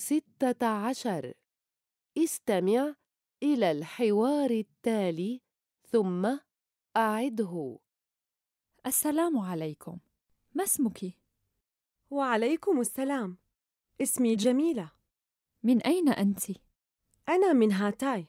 ستة عشر. استمع إلى الحوار التالي ثم أعده. السلام عليكم. ما اسمك؟ وعليكم السلام. اسمي جميلة. من أين أنت؟ أنا من هاتاي.